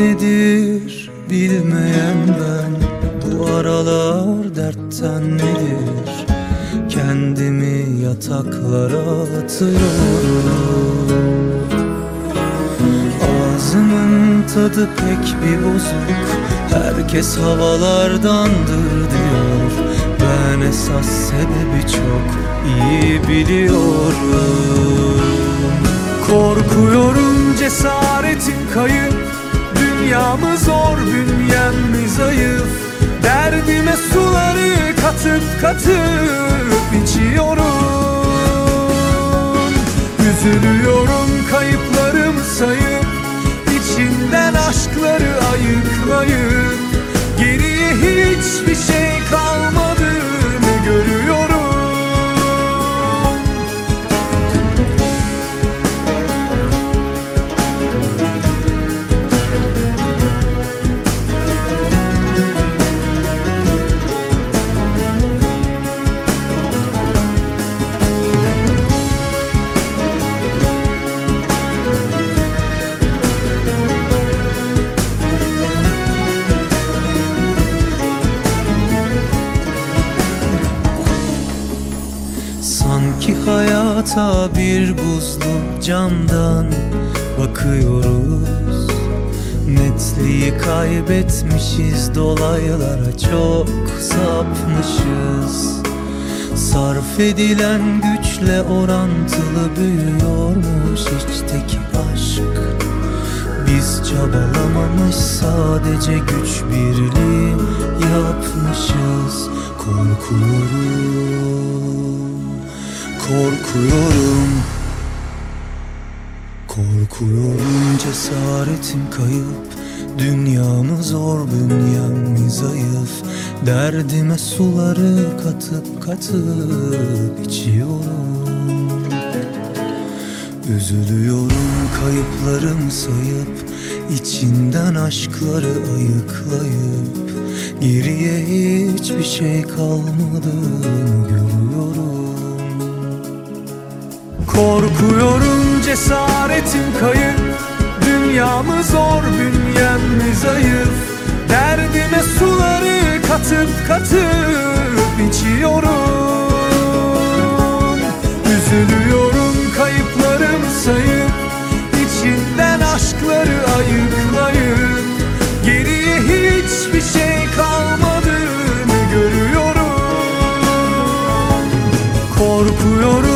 nedir bilmeyen ben? Bu aralar dertten nedir? Kendimi yataklara atıyorum. Ağzımın tadı pek bir bozuk. Herkes havalardandır diyor. Ben esas sebebi çok iyi biliyorum. Korkuyorum cesaretim kayıp Dünyamı zor bünyem mi zayıf? Derdime suları katıp katıp içiyorum. Üzülüyorum kayıplarımı sayıp içinden aşkları ayıklayıp. Geriye hiçbir şey hayata bir buzlu camdan bakıyoruz. Netliği kaybetmişiz dolaylara çok sapmışız. Sarf edilen güçle orantılı büyüyormuş içteki aşk. Biz çabalamamış sadece güç birliği yapmışız. Korkuyorum, korkuyorum. Korkuyorum cesaretim kayıp. Dünyamı zor bünyem mi zayıf? Derdime suları katıp katıp içiyorum. Üzülüyorum kayıplarım sayıp. İçinden aşkları ayıklayıp. Geriye hiçbir şey kalmadığını görüyorum Korkuyorum cesaretim kayıp. Dünyamı zor bünyem zayıf. Derdime suları katıp katıp içiyorum. Üzülüyorum kayıplarımı sayıp. İçinden aşkları ayıklayıp. Geriye hiçbir şey kalmadığını görüyorum. Korkuyorum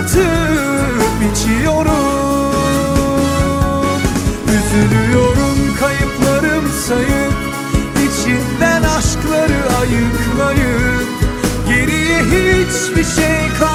katıp içiyorum. Üzülüyorum kayıplarım sayıp içinden aşkları ayıklayıp Geriye hiçbir şey kalmadı